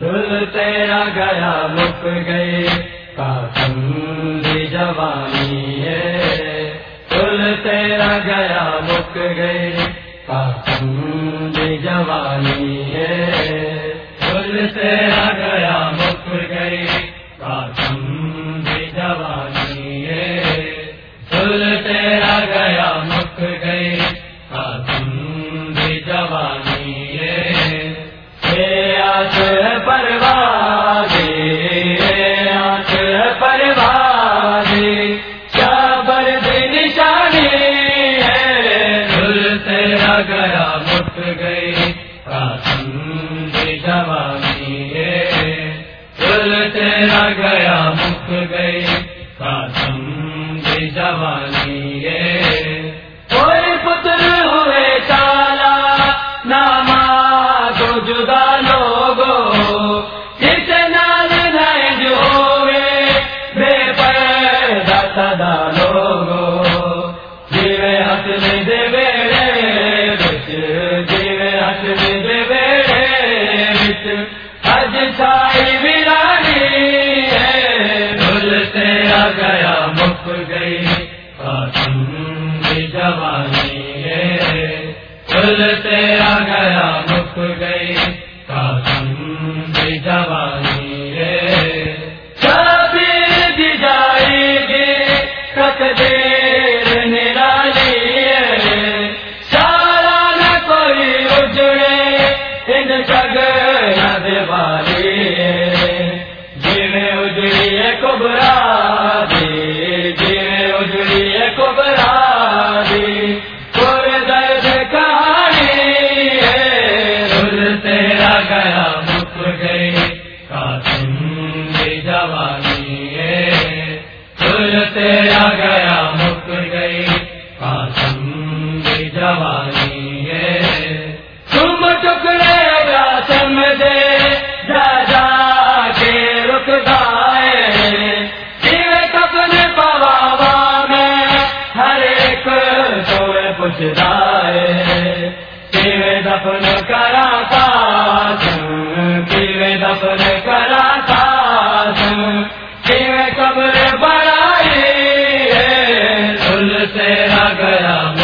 دل تیرا گیا لپ گئے قاسم دی جوانی ہے۔ دل تیرا گیا لپ گئے قاسم دی جوانی ہے۔ دل تیرا جوانی تیرا گیا مک گئی۔ قاسم جوانی ہے۔ گل تیرا گیا مک گئی کاسم سے جوانی رے۔ کبھی جائے گے کٹ دے کرا تھا سے گیا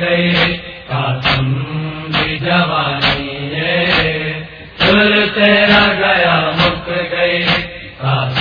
گئے قاسم بھی جوانی ہے۔ چل تیرا گیا مک گئے قاسم